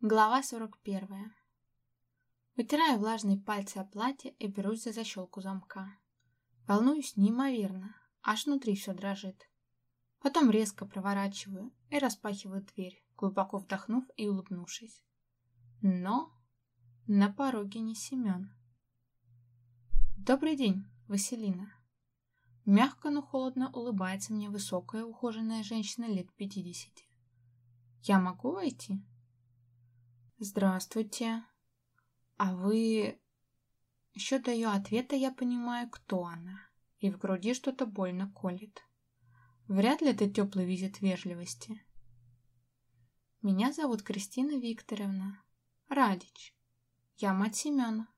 Глава 41. Вытираю влажные пальцы о платье и берусь за защелку замка. Волнуюсь неимоверно, аж внутри все дрожит. Потом резко проворачиваю и распахиваю дверь, глубоко вдохнув и улыбнувшись. Но на пороге не Семен. «Добрый день, Василина». Мягко, но холодно улыбается мне высокая ухоженная женщина лет пятидесяти. «Я могу войти?» «Здравствуйте. А вы...» Еще ее ответа я понимаю, кто она, и в груди что-то больно колет. Вряд ли это теплый визит вежливости. Меня зовут Кристина Викторовна Радич. Я мать Семена.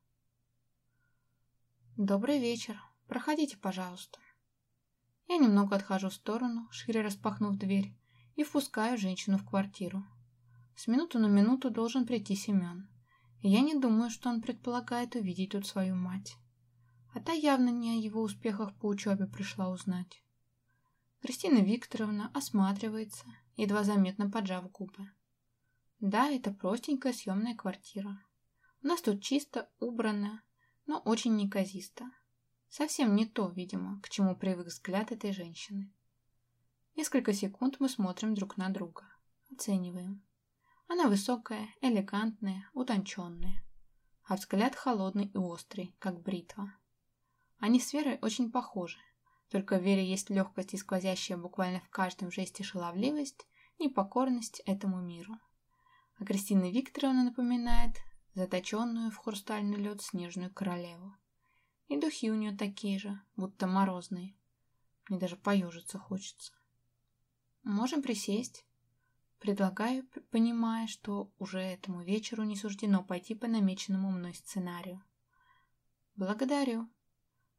Добрый вечер. Проходите, пожалуйста. Я немного отхожу в сторону, шире распахнув дверь, и впускаю женщину в квартиру. С минуту на минуту должен прийти Семен. И я не думаю, что он предполагает увидеть тут свою мать. А та явно не о его успехах по учебе пришла узнать. Кристина Викторовна осматривается, едва заметно поджав губы. Да, это простенькая съемная квартира. У нас тут чисто, убрано, но очень неказисто. Совсем не то, видимо, к чему привык взгляд этой женщины. Несколько секунд мы смотрим друг на друга, оцениваем. Она высокая, элегантная, утонченная, а взгляд холодный и острый, как бритва. Они с Верой очень похожи, только в Вере есть легкость и сквозящая буквально в каждом жесте шаловливость, непокорность этому миру. А Кристина Викторовна напоминает заточенную в хрустальный лед снежную королеву. И духи у нее такие же, будто морозные. Мне даже поежиться хочется. Можем присесть. Предлагаю, понимая, что уже этому вечеру не суждено пойти по намеченному мной сценарию. Благодарю.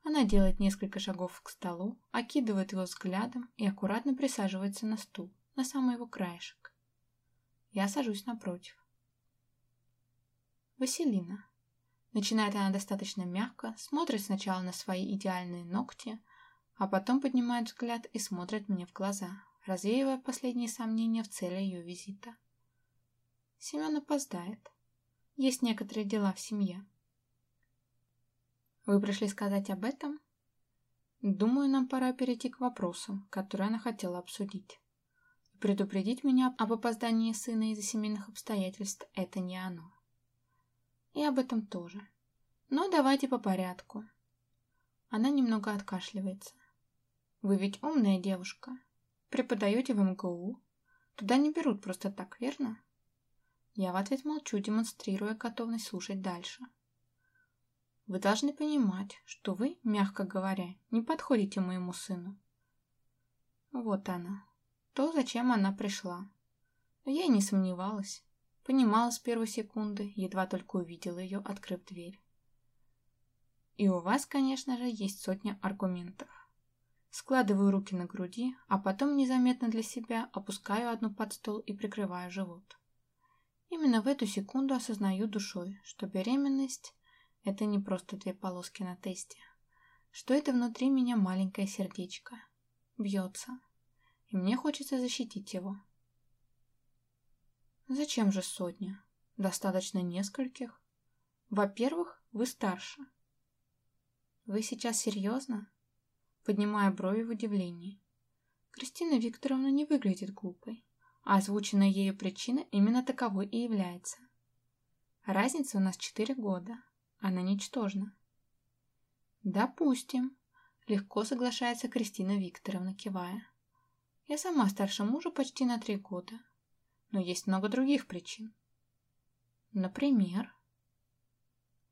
Она делает несколько шагов к столу, окидывает его взглядом и аккуратно присаживается на стул, на самый его краешек. Я сажусь напротив. Василина. Начинает она достаточно мягко, смотрит сначала на свои идеальные ногти, а потом поднимает взгляд и смотрит мне в глаза, развеивая последние сомнения в цели ее визита. Семен опоздает. Есть некоторые дела в семье. Вы пришли сказать об этом? Думаю, нам пора перейти к вопросам, которые она хотела обсудить. Предупредить меня об опоздании сына из-за семейных обстоятельств – это не оно. И об этом тоже. Но давайте по порядку. Она немного откашливается. Вы ведь умная девушка. Преподаете в МГУ. Туда не берут просто так, верно? Я в ответ молчу, демонстрируя готовность слушать дальше. Вы должны понимать, что вы, мягко говоря, не подходите моему сыну. Вот она. То, зачем она пришла. Но я и не сомневалась. Понимала с первой секунды, едва только увидела ее, открыв дверь. И у вас, конечно же, есть сотня аргументов. Складываю руки на груди, а потом незаметно для себя опускаю одну под стол и прикрываю живот. Именно в эту секунду осознаю душой, что беременность – это не просто две полоски на тесте, что это внутри меня маленькое сердечко. Бьется. И мне хочется защитить его. Зачем же сотня? Достаточно нескольких. Во-первых, вы старше. Вы сейчас серьезно? Поднимая брови в удивлении. Кристина Викторовна не выглядит глупой, а озвученная ею причина именно таковой и является. Разница у нас четыре года, она ничтожна. Допустим, легко соглашается Кристина Викторовна, кивая. Я сама старше мужа почти на три года, но есть много других причин. Например,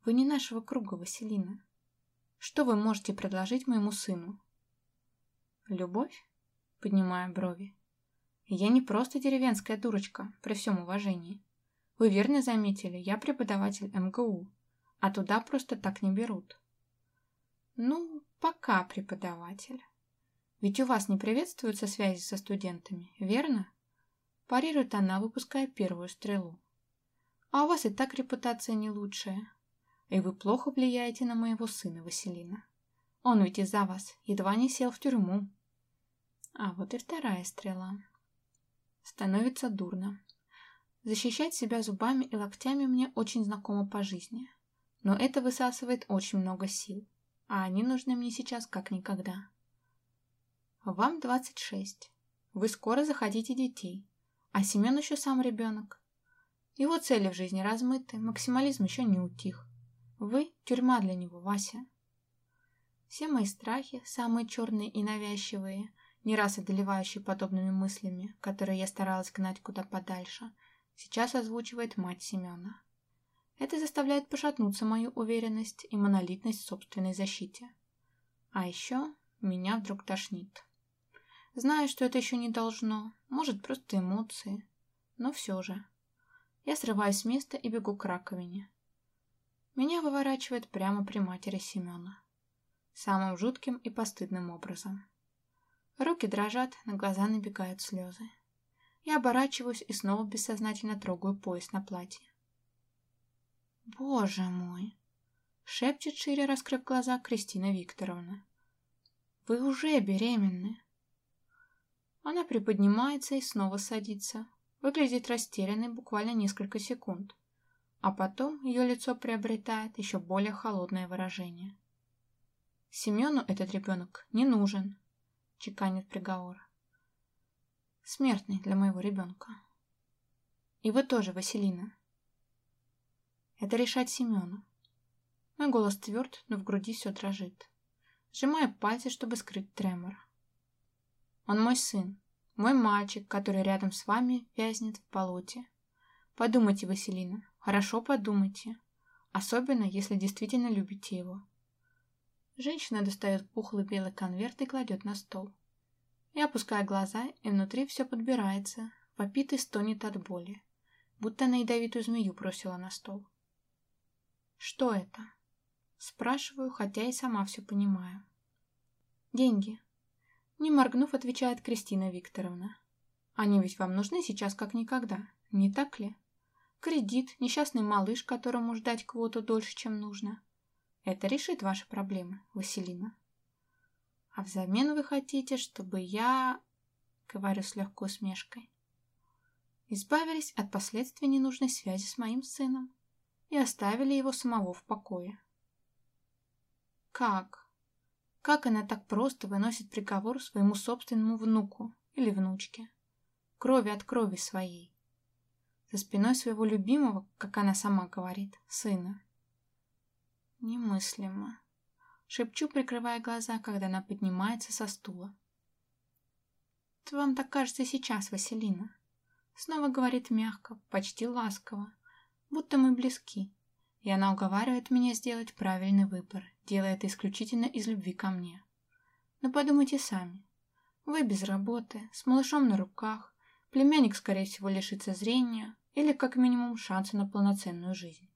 вы не нашего круга, Василина. Что вы можете предложить моему сыну? Любовь? Поднимая брови. Я не просто деревенская дурочка, при всем уважении. Вы верно заметили, я преподаватель МГУ, а туда просто так не берут. Ну, пока преподаватель. Ведь у вас не приветствуются связи со студентами, верно? Парирует она, выпуская первую стрелу. А у вас и так репутация не лучшая. И вы плохо влияете на моего сына Василина. Он ведь из-за вас едва не сел в тюрьму. А вот и вторая стрела. Становится дурно. Защищать себя зубами и локтями мне очень знакомо по жизни. Но это высасывает очень много сил, а они нужны мне сейчас как никогда. Вам 26. Вы скоро захотите детей, а Семен еще сам ребенок. Его цели в жизни размыты, максимализм еще не утих. Вы – тюрьма для него, Вася. Все мои страхи, самые черные и навязчивые, не раз одолевающие подобными мыслями, которые я старалась гнать куда подальше, сейчас озвучивает мать Семена. Это заставляет пошатнуться мою уверенность и монолитность в собственной защите. А еще меня вдруг тошнит. Знаю, что это еще не должно, может, просто эмоции, но все же. Я срываюсь с места и бегу к раковине. Меня выворачивает прямо при матери Семена. Самым жутким и постыдным образом. Руки дрожат, на глаза набегают слезы. Я оборачиваюсь и снова бессознательно трогаю пояс на платье. «Боже мой!» — шепчет шире, раскрыв глаза, Кристина Викторовна. «Вы уже беременны!» Она приподнимается и снова садится. Выглядит растерянной буквально несколько секунд. А потом ее лицо приобретает еще более холодное выражение. «Семену этот ребенок не нужен», — чеканит приговор. «Смертный для моего ребенка. И вы тоже, Василина. Это решать Семену. Мой голос тверд, но в груди все дрожит. Сжимаю пальцы, чтобы скрыть тремор. Он мой сын, мой мальчик, который рядом с вами вязнет в болоте. Подумайте, Василина, хорошо подумайте. Особенно, если действительно любите его. Женщина достает пухлый белый конверт и кладет на стол. Я опускаю глаза, и внутри все подбирается, вопит и стонет от боли, будто на ядовитую змею бросила на стол. Что это? Спрашиваю, хотя и сама все понимаю. Деньги. Не моргнув, отвечает Кристина Викторовна. Они ведь вам нужны сейчас как никогда, не так ли? Кредит, несчастный малыш, которому ждать квоту дольше, чем нужно. Это решит ваши проблемы, Василина. А взамен вы хотите, чтобы я... Говорю с легкой усмешкой. Избавились от последствий ненужной связи с моим сыном и оставили его самого в покое. Как? Как она так просто выносит приговор своему собственному внуку или внучке? Крови от крови своей. За спиной своего любимого, как она сама говорит, сына. Немыслимо. Шепчу, прикрывая глаза, когда она поднимается со стула. «Это вам так кажется сейчас, Василина?» Снова говорит мягко, почти ласково, будто мы близки, и она уговаривает меня сделать правильный выбор, делая это исключительно из любви ко мне. Но подумайте сами. Вы без работы, с малышом на руках, племянник, скорее всего, лишится зрения или, как минимум, шанса на полноценную жизнь.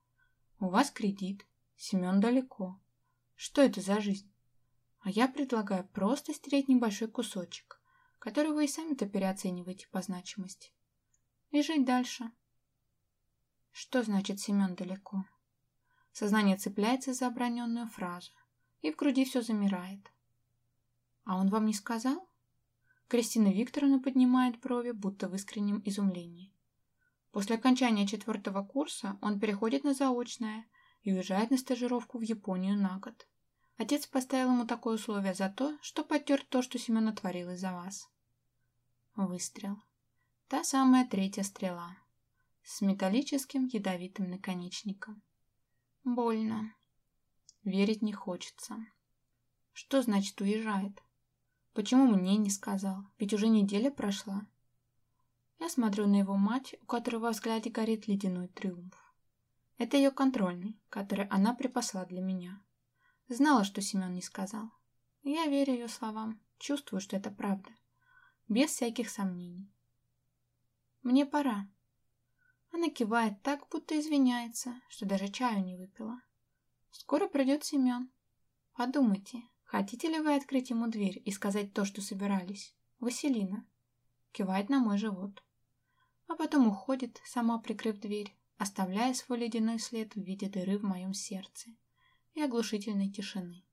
У вас кредит, Семен далеко. Что это за жизнь? А я предлагаю просто стереть небольшой кусочек, который вы и сами-то переоцениваете по значимости. И жить дальше. Что значит Семен далеко? Сознание цепляется за оброненную фразу, и в груди все замирает. «А он вам не сказал?» Кристина Викторовна поднимает брови, будто в искреннем изумлении. После окончания четвертого курса он переходит на заочное и уезжает на стажировку в Японию на год. Отец поставил ему такое условие за то, что потер то, что Семен отворил из-за вас. Выстрел. Та самая третья стрела. С металлическим ядовитым наконечником. Больно. Верить не хочется. Что значит уезжает? Почему мне не сказал? Ведь уже неделя прошла. Я смотрю на его мать, у которой во взгляде горит ледяной триумф. Это ее контрольный, который она припасла для меня. Знала, что Семен не сказал. Я верю ее словам, чувствую, что это правда. Без всяких сомнений. Мне пора. Она кивает так, будто извиняется, что даже чаю не выпила. Скоро придет Семен. Подумайте, хотите ли вы открыть ему дверь и сказать то, что собирались? Василина. Кивает на мой живот. А потом уходит, сама прикрыв дверь, оставляя свой ледяной след в виде дыры в моем сердце и оглушительной тишины.